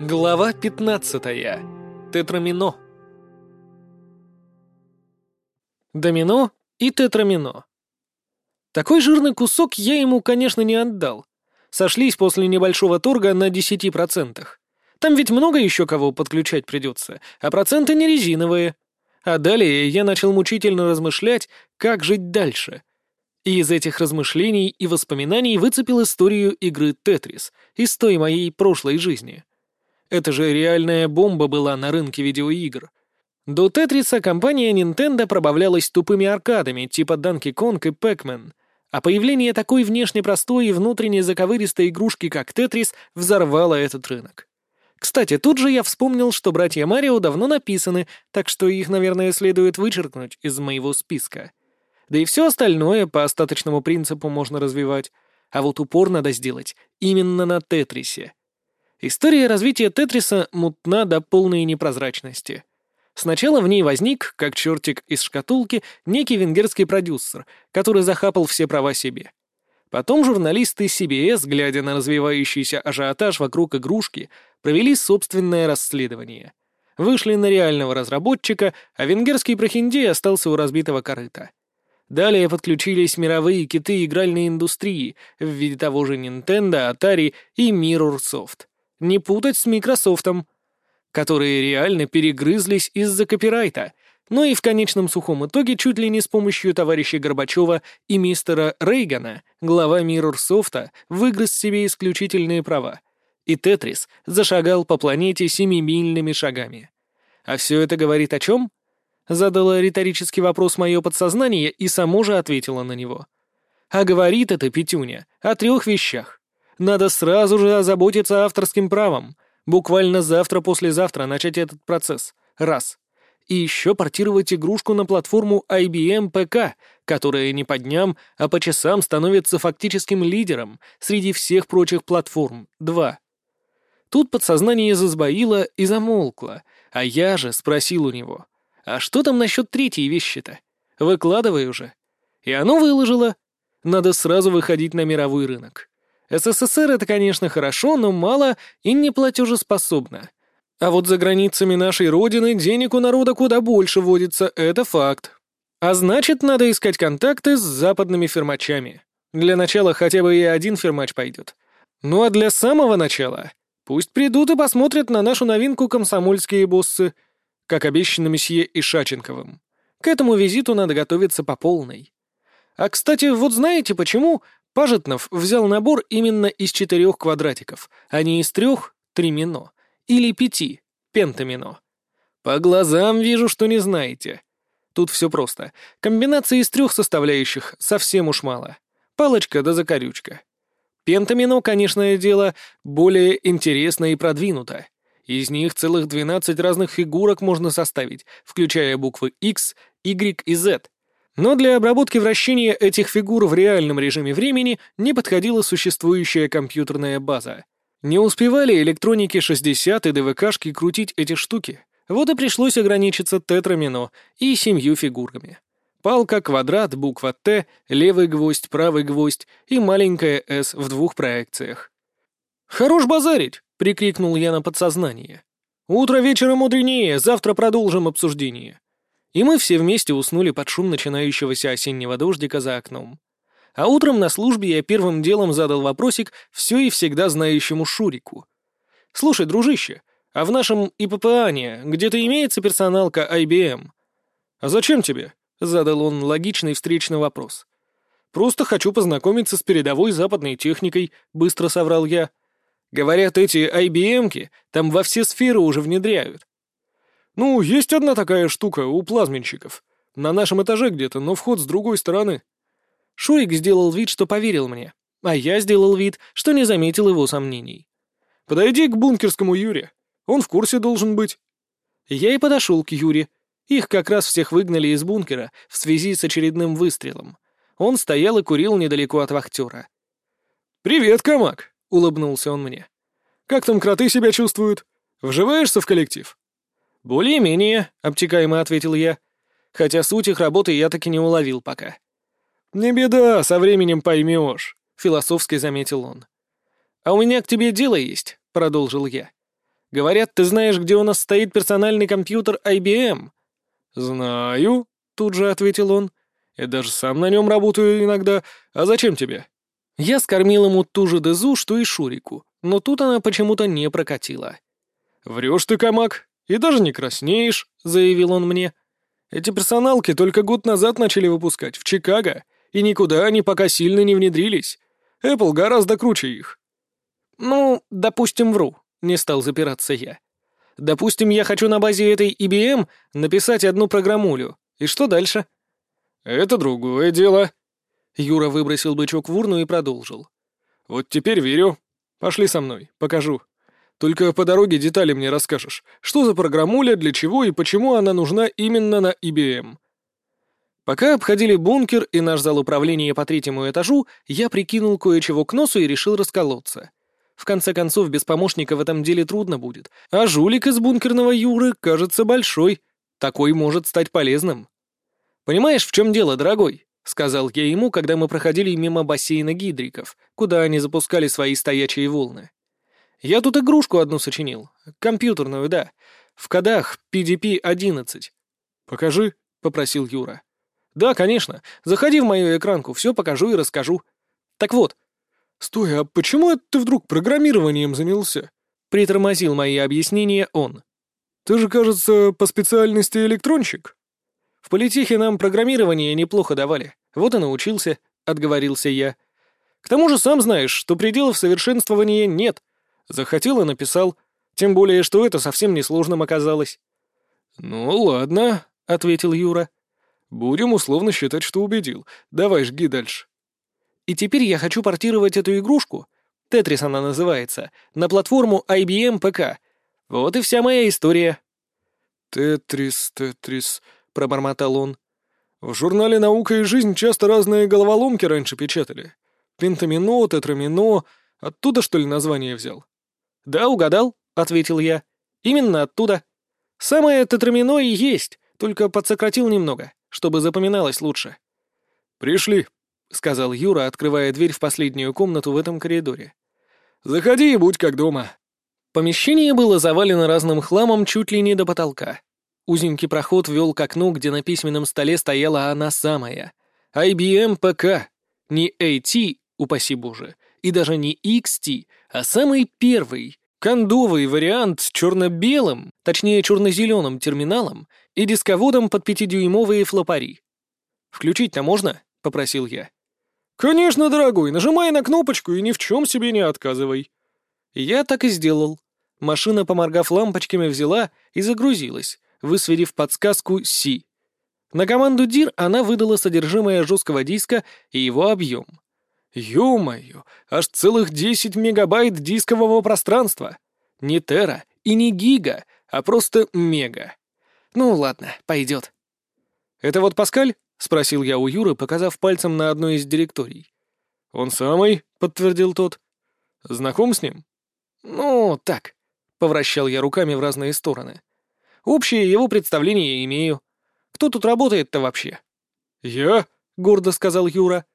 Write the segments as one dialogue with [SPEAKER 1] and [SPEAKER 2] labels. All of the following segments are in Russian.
[SPEAKER 1] Глава 15. Тетрамино. Домино и тетрамино. Такой жирный кусок я ему, конечно, не отдал. Сошлись после небольшого торга на 10%. Там ведь много еще кого подключать придется, а проценты не резиновые. А далее я начал мучительно размышлять, как жить дальше. И из этих размышлений и воспоминаний выцепил историю игры «Тетрис» из той моей прошлой жизни. Это же реальная бомба была на рынке видеоигр. До «Тетриса» компания Nintendo пробавлялась тупыми аркадами типа Donkey Kong и Pac-Man, а появление такой внешне простой и внутренне заковыристой игрушки, как «Тетрис», взорвало этот рынок. Кстати, тут же я вспомнил, что братья Марио давно написаны, так что их, наверное, следует вычеркнуть из моего списка. Да и все остальное по остаточному принципу можно развивать, а вот упор надо сделать именно на Тетрисе. История развития Тетриса мутна до полной непрозрачности. Сначала в ней возник, как чертик из шкатулки, некий венгерский продюсер, который захапал все права себе. Потом журналисты CBS, глядя на развивающийся ажиотаж вокруг игрушки, провели собственное расследование. Вышли на реального разработчика, а венгерский прохиндей остался у разбитого корыта. Далее подключились мировые киты игральной индустрии в виде того же Nintendo, Atari и Mirrorsoft. Не путать с Microsoftом, которые реально перегрызлись из-за копирайта, но и в конечном сухом итоге чуть ли не с помощью товарища Горбачева и мистера Рейгана глава Mirrorsoft выгрыз себе исключительные права, и Тетрис зашагал по планете семимильными шагами. А все это говорит о чем? Задала риторический вопрос мое подсознание и само же ответила на него. А говорит это Петюня о трех вещах. Надо сразу же озаботиться авторским правом. Буквально завтра-послезавтра начать этот процесс. Раз. И еще портировать игрушку на платформу IBM PK, которая не по дням, а по часам становится фактическим лидером среди всех прочих платформ. Два. Тут подсознание засбоило и замолкло, а я же спросил у него, а что там насчет третьей вещи-то? Выкладывай уже. И оно выложило. Надо сразу выходить на мировой рынок. СССР это, конечно, хорошо, но мало и не платежеспособно. А вот за границами нашей родины денег у народа куда больше водится, это факт. А значит, надо искать контакты с западными фирмачами. Для начала хотя бы и один фирмач пойдет. Ну а для самого начала пусть придут и посмотрят на нашу новинку комсомольские боссы, как обещано месье Ишаченковым. К этому визиту надо готовиться по полной. А, кстати, вот знаете, почему Пажетнов взял набор именно из четырех квадратиков, а не из трех — тримино, или пяти — пентамино. По глазам вижу, что не знаете. Тут все просто. Комбинации из трех составляющих совсем уж мало. Палочка да закорючка. Пентамино, конечно дело, более интересно и продвинуто. Из них целых 12 разных фигурок можно составить, включая буквы X, Y и Z — но для обработки вращения этих фигур в реальном режиме времени не подходила существующая компьютерная база. Не успевали электроники 60 и ДВКшки крутить эти штуки, вот и пришлось ограничиться тетрамино и семью фигурами. Палка, квадрат, буква «Т», левый гвоздь, правый гвоздь и маленькая «С» в двух проекциях. «Хорош базарить!» — прикрикнул я на подсознание. «Утро вечера мудренее, завтра продолжим обсуждение». И мы все вместе уснули под шум начинающегося осеннего дождика за окном. А утром на службе я первым делом задал вопросик все и всегда знающему Шурику. «Слушай, дружище, а в нашем ИППАне где-то имеется персоналка IBM?» «А зачем тебе?» — задал он логичный встречный вопрос. «Просто хочу познакомиться с передовой западной техникой», — быстро соврал я. «Говорят, эти IBM-ки там во все сферы уже внедряют. «Ну, есть одна такая штука у плазменщиков. На нашем этаже где-то, но вход с другой стороны». Шурик сделал вид, что поверил мне, а я сделал вид, что не заметил его сомнений. «Подойди к бункерскому Юре. Он в курсе должен быть». Я и подошел к Юре. Их как раз всех выгнали из бункера в связи с очередным выстрелом. Он стоял и курил недалеко от вахтера. «Привет, Камак!» — улыбнулся он мне. «Как там кроты себя чувствуют? Вживаешься в коллектив?» «Более-менее», — обтекаемо ответил я. Хотя суть их работы я таки не уловил пока. «Не беда, со временем поймешь», — философски заметил он. «А у меня к тебе дело есть», — продолжил я. «Говорят, ты знаешь, где у нас стоит персональный компьютер IBM?»
[SPEAKER 2] «Знаю», — тут же ответил он. «Я даже сам на нем работаю иногда. А зачем тебе?»
[SPEAKER 1] Я скормил ему ту же дезу, что и Шурику, но тут она почему-то не прокатила.
[SPEAKER 2] «Врешь ты, Камак, и даже не краснеешь», — заявил он мне. «Эти персоналки только год назад начали выпускать, в Чикаго, и никуда они пока сильно не внедрились. Apple гораздо круче их».
[SPEAKER 1] «Ну, допустим, вру», — не стал запираться я. «Допустим, я хочу на базе этой IBM написать одну программулю. И что дальше?»
[SPEAKER 2] «Это другое дело»,
[SPEAKER 1] Юра выбросил бычок в урну и продолжил.
[SPEAKER 2] «Вот теперь верю. Пошли со мной, покажу. Только по дороге детали мне расскажешь. Что за программуля, для чего и почему она нужна именно на IBM?»
[SPEAKER 1] Пока обходили бункер и наш зал управления по третьему этажу, я прикинул кое-чего к носу и решил расколоться. В конце концов, без помощника в этом деле трудно будет. А жулик из бункерного Юры кажется большой. Такой может стать полезным. Понимаешь, в чем дело, дорогой? — сказал я ему, когда мы проходили мимо бассейна гидриков, куда они запускали свои стоячие волны. «Я тут игрушку одну сочинил. Компьютерную, да. В кодах PDP-11».
[SPEAKER 2] «Покажи», —
[SPEAKER 1] попросил Юра. «Да, конечно. Заходи в мою экранку, все покажу и расскажу. Так вот».
[SPEAKER 2] «Стой, а почему это ты вдруг программированием занялся?»
[SPEAKER 1] — притормозил мои объяснения он.
[SPEAKER 2] «Ты же, кажется, по специальности электронщик?»
[SPEAKER 1] В политехе нам программирование неплохо давали. Вот и научился», — отговорился я. «К тому же сам знаешь, что пределов совершенствования нет. Захотел и написал. Тем более, что это совсем несложным оказалось».
[SPEAKER 2] «Ну ладно», — ответил Юра. «Будем условно считать, что убедил. Давай жги дальше».
[SPEAKER 1] «И теперь я хочу портировать эту игрушку, Тетрис она называется, на платформу IBM ПК. Вот и вся моя история».
[SPEAKER 2] «Тетрис, Тетрис», пробормотал он. «В журнале «Наука и жизнь» часто разные головоломки раньше печатали. Пентамино, тетрамино. Оттуда, что ли, название взял?»
[SPEAKER 1] «Да, угадал», — ответил я. «Именно оттуда. Самое тетрамино и есть, только подсократил немного, чтобы запоминалось лучше».
[SPEAKER 2] «Пришли», — сказал Юра, открывая дверь в последнюю комнату в этом коридоре. «Заходи и будь как дома».
[SPEAKER 1] Помещение было завалено разным хламом чуть ли не до потолка. Узенький проход вел к окну, где на письменном столе стояла она самая. IBM ПК. Не AT, упаси боже, и даже не XT, а самый первый, кондовый вариант с черно-белым, точнее черно-зеленым терминалом и дисководом под пятидюймовые флопари. «Включить-то можно?» — попросил я.
[SPEAKER 2] «Конечно, дорогой, нажимай на кнопочку и ни в чем себе не отказывай».
[SPEAKER 1] Я так и сделал. Машина, поморгав лампочками, взяла и загрузилась, высверив подсказку «Си». На команду DIR она выдала содержимое жесткого диска и его объем. Ё-моё, аж целых 10 мегабайт дискового пространства. Не тера и не гига, а просто мега. Ну ладно, пойдет. «Это вот Паскаль?» — спросил я у Юры, показав пальцем на одной из директорий.
[SPEAKER 2] «Он самый», — подтвердил тот. «Знаком с ним?»
[SPEAKER 1] «Ну, так», — повращал я руками в разные стороны. Общее его представление имею. Кто тут работает-то вообще?»
[SPEAKER 2] «Я», — гордо сказал Юра.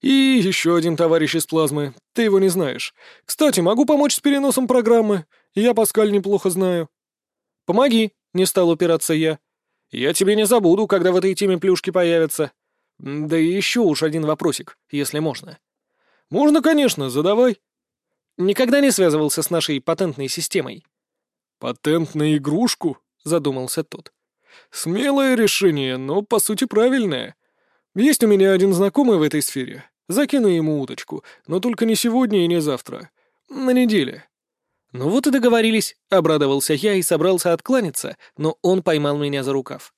[SPEAKER 2] «И еще один товарищ из плазмы. Ты его не знаешь. Кстати, могу помочь с переносом программы. Я Паскаль неплохо знаю».
[SPEAKER 1] «Помоги», — не стал упираться я. «Я тебе не забуду, когда в этой теме плюшки появятся. Да и еще уж один вопросик, если можно».
[SPEAKER 2] «Можно, конечно, задавай».
[SPEAKER 1] «Никогда не связывался с нашей патентной системой».
[SPEAKER 2] «Патент на игрушку?» Задумался тот. «Смелое решение, но, по сути, правильное. Есть у меня один знакомый в этой сфере. Закину ему уточку, но только не сегодня и не завтра. На неделе».
[SPEAKER 1] «Ну вот и договорились», — обрадовался я и собрался откланяться, но он поймал меня за рукав.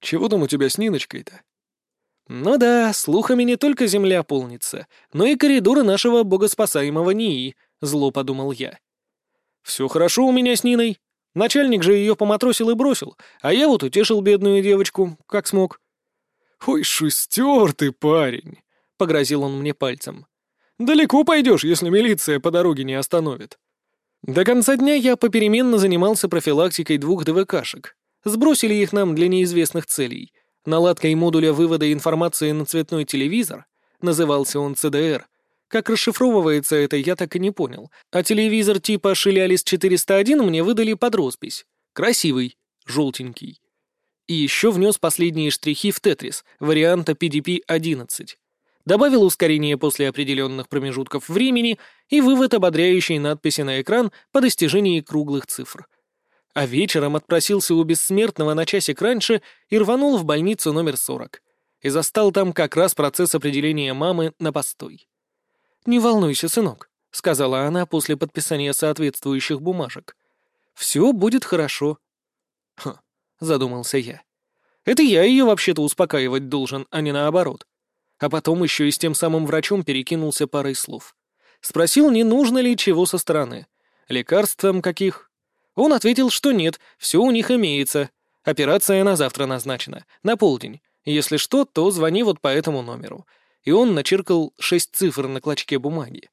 [SPEAKER 2] «Чего там у тебя с Ниночкой-то?»
[SPEAKER 1] «Ну да, слухами не только земля полнится, но и коридоры нашего богоспасаемого НИИ», — зло подумал я. «Все хорошо у меня с Ниной», Начальник же ее поматросил и бросил, а я вот утешил бедную девочку, как смог.
[SPEAKER 2] «Ой, шустер ты, парень!» — погрозил он мне пальцем. «Далеко пойдешь, если милиция по дороге не остановит».
[SPEAKER 1] До конца дня я попеременно занимался профилактикой двух ДВКшек. Сбросили их нам для неизвестных целей. Наладкой модуля вывода информации на цветной телевизор, назывался он ЦДР, Как расшифровывается это, я так и не понял. А телевизор типа Шилялис 401 мне выдали под роспись. Красивый, желтенький. И еще внес последние штрихи в Тетрис, варианта PDP-11. Добавил ускорение после определенных промежутков времени и вывод ободряющей надписи на экран по достижении круглых цифр. А вечером отпросился у бессмертного на часик раньше и рванул в больницу номер 40. И застал там как раз процесс определения мамы на постой. «Не волнуйся, сынок», — сказала она после подписания соответствующих бумажек. «Все будет хорошо». «Хм», — задумался я. «Это я ее вообще-то успокаивать должен, а не наоборот». А потом еще и с тем самым врачом перекинулся парой слов. Спросил, не нужно ли чего со стороны. Лекарством каких? Он ответил, что нет, все у них имеется. Операция на завтра назначена, на полдень. Если что, то звони вот по этому номеру и он начеркал шесть цифр на клочке бумаги.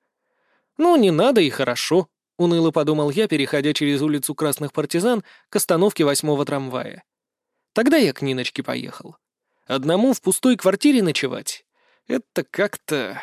[SPEAKER 1] «Ну, не надо и хорошо», — уныло подумал я, переходя через улицу Красных Партизан к остановке восьмого трамвая. Тогда я к Ниночке поехал. Одному в пустой квартире ночевать — это как-то...